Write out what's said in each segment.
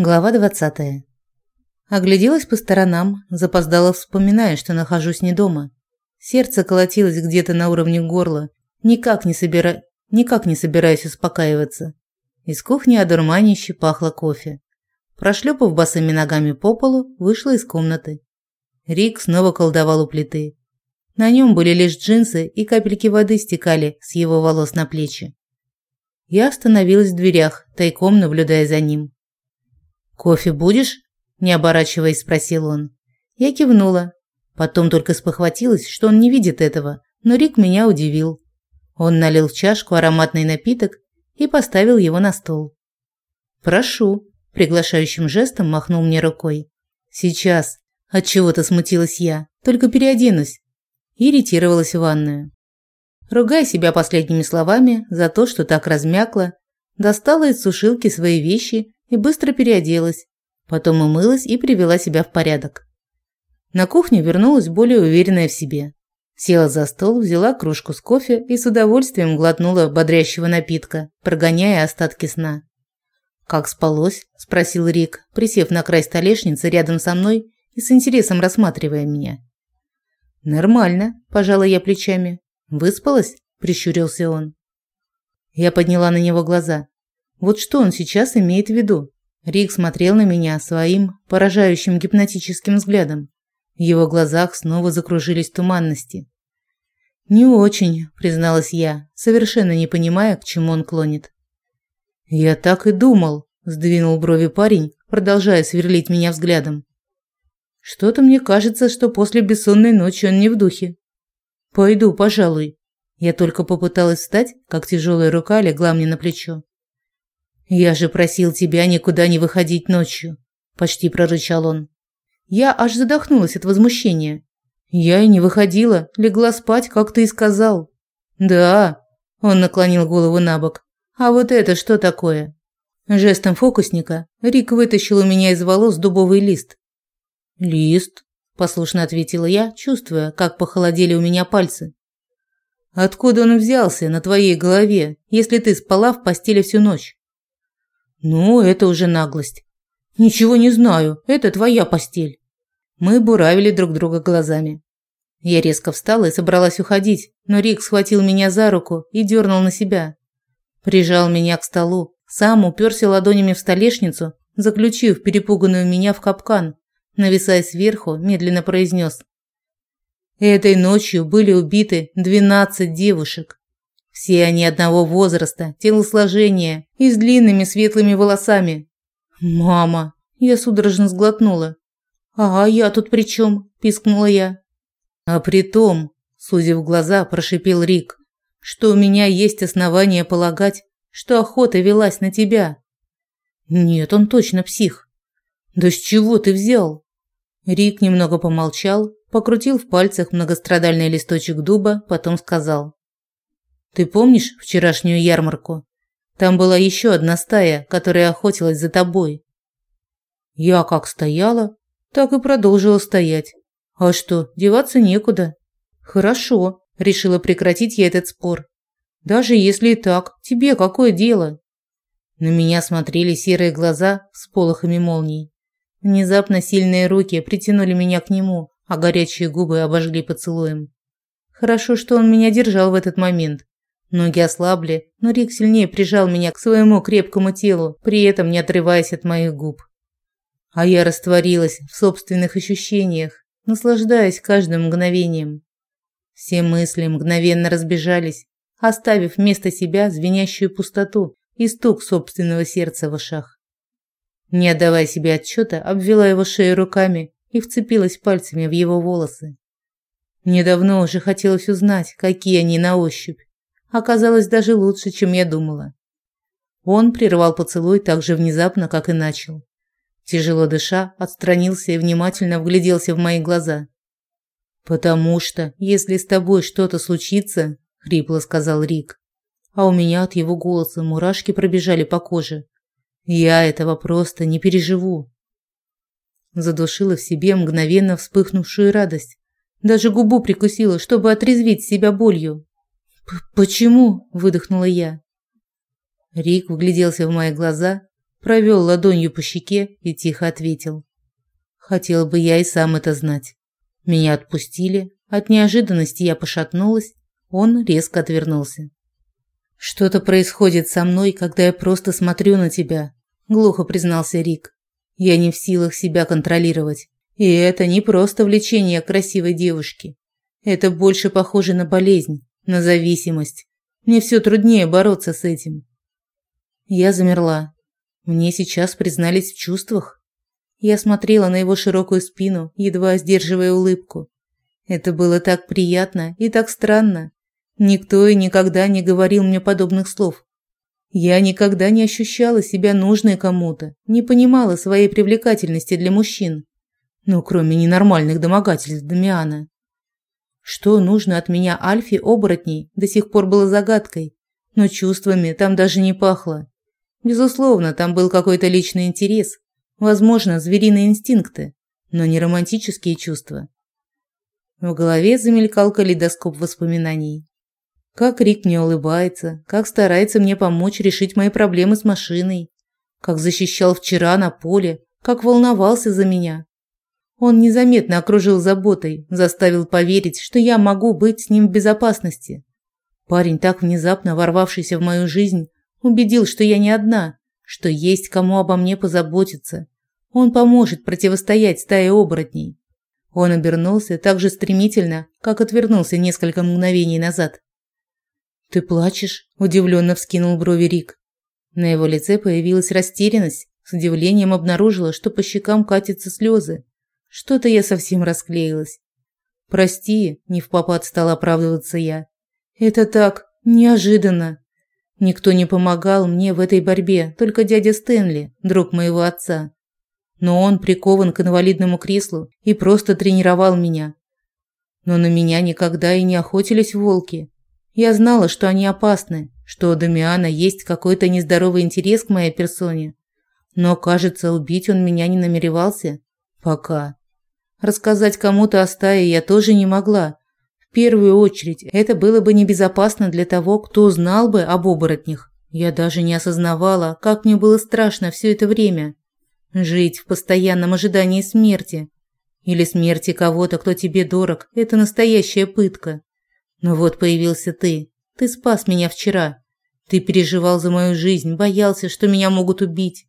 Глава 20. Огляделась по сторонам, запоздала, вспоминая, что нахожусь не дома. Сердце колотилось где-то на уровне горла, никак не, собира... никак не собираюсь успокаиваться. Из кухни одурманище пахло кофе. Прошлепав босыми ногами по полу, вышла из комнаты. Рик снова колдовал у плиты. На нем были лишь джинсы, и капельки воды стекали с его волос на плечи. Я остановилась в дверях, тайком наблюдая за ним. «Кофе будешь?» – не оборачиваясь, спросил он. Я кивнула. Потом только спохватилась, что он не видит этого, но Рик меня удивил. Он налил в чашку ароматный напиток и поставил его на стол. «Прошу», – приглашающим жестом махнул мне рукой. «Сейчас». Отчего-то смутилась я. «Только переоденусь». И ретировалась в ванную. Ругая себя последними словами за то, что так размякла, достала из сушилки свои вещи и быстро переоделась. Потом умылась и привела себя в порядок. На кухню вернулась более уверенная в себе. Села за стол, взяла кружку с кофе и с удовольствием глотнула бодрящего напитка, прогоняя остатки сна. «Как спалось?» – спросил Рик, присев на край столешницы рядом со мной и с интересом рассматривая меня. «Нормально», – пожала я плечами. «Выспалась?» – прищурился он. Я подняла на него глаза. Вот что он сейчас имеет в виду? Рик смотрел на меня своим поражающим гипнотическим взглядом. В его глазах снова закружились туманности. «Не очень», – призналась я, совершенно не понимая, к чему он клонит. «Я так и думал», – сдвинул брови парень, продолжая сверлить меня взглядом. «Что-то мне кажется, что после бессонной ночи он не в духе. Пойду, пожалуй». Я только попыталась встать, как тяжелая рука легла мне на плечо. «Я же просил тебя никуда не выходить ночью», – почти прорычал он. Я аж задохнулась от возмущения. «Я и не выходила, легла спать, как ты и сказал». «Да», – он наклонил голову на бок. «А вот это что такое?» Жестом фокусника Рик вытащил у меня из волос дубовый лист. «Лист», – послушно ответила я, чувствуя, как похолодели у меня пальцы. «Откуда он взялся на твоей голове, если ты спала в постели всю ночь?» Ну, это уже наглость. Ничего не знаю, это твоя постель. Мы буравили друг друга глазами. Я резко встала и собралась уходить, но Рик схватил меня за руку и дернул на себя. Прижал меня к столу, сам уперся ладонями в столешницу, заключив перепуганную меня в капкан, нависая сверху, медленно произнес. Этой ночью были убиты двенадцать девушек. Все они одного возраста, телосложения и с длинными светлыми волосами. «Мама!» – я судорожно сглотнула. «А я тут при чем?» – пискнула я. «А при том», – сузив глаза, прошипел Рик, «что у меня есть основания полагать, что охота велась на тебя». «Нет, он точно псих». «Да с чего ты взял?» Рик немного помолчал, покрутил в пальцах многострадальный листочек дуба, потом сказал. Ты помнишь вчерашнюю ярмарку? Там была еще одна стая, которая охотилась за тобой. Я как стояла, так и продолжила стоять. А что, деваться некуда. Хорошо, решила прекратить я этот спор. Даже если и так, тебе какое дело? На меня смотрели серые глаза с полохами молний. Внезапно сильные руки притянули меня к нему, а горячие губы обожгли поцелуем. Хорошо, что он меня держал в этот момент. Ноги ослабли, но Рик сильнее прижал меня к своему крепкому телу, при этом не отрываясь от моих губ. А я растворилась в собственных ощущениях, наслаждаясь каждым мгновением. Все мысли мгновенно разбежались, оставив вместо себя звенящую пустоту и стук собственного сердца в ушах. Не отдавая себе отчета, обвела его шею руками и вцепилась пальцами в его волосы. Недавно уже хотелось узнать, какие они на ощупь оказалось даже лучше, чем я думала. Он прервал поцелуй так же внезапно, как и начал. Тяжело дыша, отстранился и внимательно вгляделся в мои глаза. «Потому что, если с тобой что-то случится», – хрипло сказал Рик, а у меня от его голоса мурашки пробежали по коже. «Я этого просто не переживу». Задушила в себе мгновенно вспыхнувшую радость. Даже губу прикусила, чтобы отрезвить себя болью. «Почему?» – выдохнула я. Рик вгляделся в мои глаза, провел ладонью по щеке и тихо ответил. Хотел бы я и сам это знать. Меня отпустили, от неожиданности я пошатнулась, он резко отвернулся. Что-то происходит со мной, когда я просто смотрю на тебя, глухо признался Рик. Я не в силах себя контролировать. И это не просто влечение красивой девушке. Это больше похоже на болезнь, на зависимость. Мне все труднее бороться с этим. Я замерла. Мне сейчас признались в чувствах. Я смотрела на его широкую спину, едва сдерживая улыбку. Это было так приятно и так странно. Никто и никогда не говорил мне подобных слов. Я никогда не ощущала себя нужной кому-то, не понимала своей привлекательности для мужчин. Ну, кроме ненормальных домогательств Дамиана. Что нужно от меня Альфе оборотней, до сих пор было загадкой, но чувствами там даже не пахло. Безусловно, там был какой-то личный интерес, возможно, звериные инстинкты, но не романтические чувства. В голове замелькал калейдоскоп воспоминаний. Как Рик мне улыбается, как старается мне помочь решить мои проблемы с машиной, как защищал вчера на поле, как волновался за меня. Он незаметно окружил заботой, заставил поверить, что я могу быть с ним в безопасности. Парень, так внезапно ворвавшийся в мою жизнь, убедил, что я не одна, что есть кому обо мне позаботиться. Он поможет противостоять стае оборотней. Он обернулся так же стремительно, как отвернулся несколько мгновений назад. «Ты плачешь?» – удивленно вскинул брови Рик. На его лице появилась растерянность, с удивлением обнаружила, что по щекам катятся слезы. Что-то я совсем расклеилась. Прости, не в попад стала оправдываться я. Это так неожиданно. Никто не помогал мне в этой борьбе, только дядя Стэнли, друг моего отца. Но он прикован к инвалидному креслу и просто тренировал меня. Но на меня никогда и не охотились волки. Я знала, что они опасны, что у Дамиана есть какой-то нездоровый интерес к моей персоне. Но, кажется, убить он меня не намеревался. Пока. Рассказать кому-то о стае я тоже не могла. В первую очередь, это было бы небезопасно для того, кто знал бы об оборотнях. Я даже не осознавала, как мне было страшно все это время. Жить в постоянном ожидании смерти. Или смерти кого-то, кто тебе дорог – это настоящая пытка. Но вот появился ты. Ты спас меня вчера. Ты переживал за мою жизнь, боялся, что меня могут убить.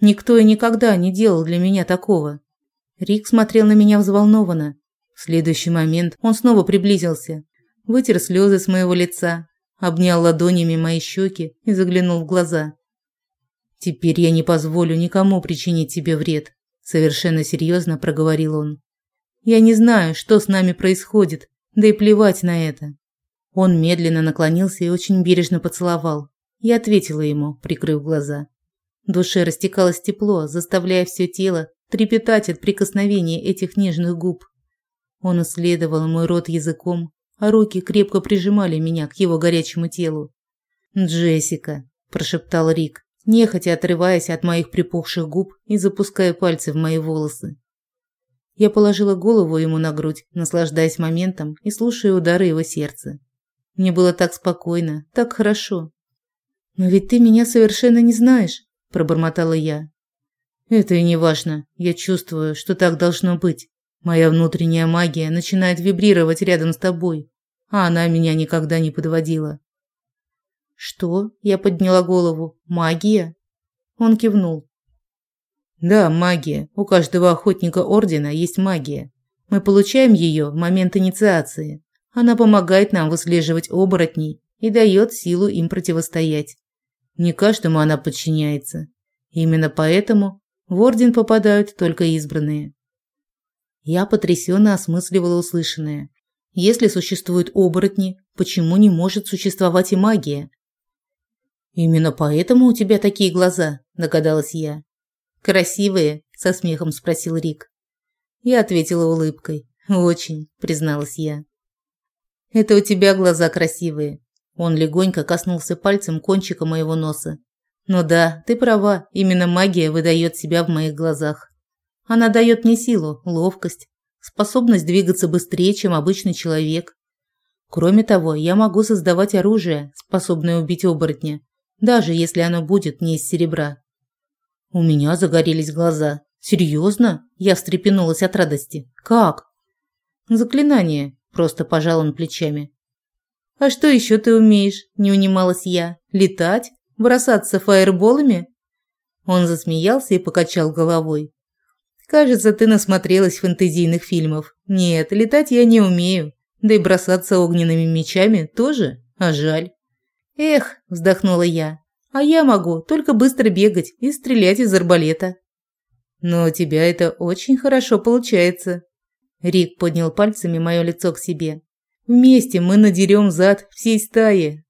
Никто и никогда не делал для меня такого. Рик смотрел на меня взволнованно. В следующий момент он снова приблизился, вытер слезы с моего лица, обнял ладонями мои щеки и заглянул в глаза. «Теперь я не позволю никому причинить тебе вред», – совершенно серьезно проговорил он. «Я не знаю, что с нами происходит, да и плевать на это». Он медленно наклонился и очень бережно поцеловал. Я ответила ему, прикрыв глаза. В душе растекалось тепло, заставляя все тело трепетать от прикосновения этих нежных губ. Он исследовал мой рот языком, а руки крепко прижимали меня к его горячему телу. «Джессика», – прошептал Рик, нехотя отрываясь от моих припухших губ и запуская пальцы в мои волосы. Я положила голову ему на грудь, наслаждаясь моментом и слушая удары его сердца. Мне было так спокойно, так хорошо. «Но ведь ты меня совершенно не знаешь», – пробормотала я. Это и не важно. Я чувствую, что так должно быть. Моя внутренняя магия начинает вибрировать рядом с тобой, а она меня никогда не подводила. Что? Я подняла голову. Магия? Он кивнул. Да, магия. У каждого охотника ордена есть магия. Мы получаем ее в момент инициации. Она помогает нам выслеживать оборотней и дает силу им противостоять. Не каждому она подчиняется. Именно поэтому в орден попадают только избранные. Я потрясенно осмысливала услышанное. Если существуют оборотни, почему не может существовать и магия? Именно поэтому у тебя такие глаза, догадалась я. Красивые, со смехом спросил Рик. Я ответила улыбкой. Очень, призналась я. Это у тебя глаза красивые. Он легонько коснулся пальцем кончика моего носа. Но да, ты права, именно магия выдает себя в моих глазах. Она дает мне силу, ловкость, способность двигаться быстрее, чем обычный человек. Кроме того, я могу создавать оружие, способное убить оборотня, даже если оно будет не из серебра. У меня загорелись глаза. Серьезно? Я встрепенулась от радости. Как? Заклинание, просто пожал он плечами. А что еще ты умеешь? Не унималась я. Летать? Бросаться фаерболами? Он засмеялся и покачал головой. Кажется, ты насмотрелась фэнтезийных фильмов. Нет, летать я не умею. Да и бросаться огненными мечами тоже, а жаль. Эх, вздохнула я. А я могу только быстро бегать и стрелять из арбалета. Но у тебя это очень хорошо получается. Рик поднял пальцами мое лицо к себе. Вместе мы надерем зад всей стаи.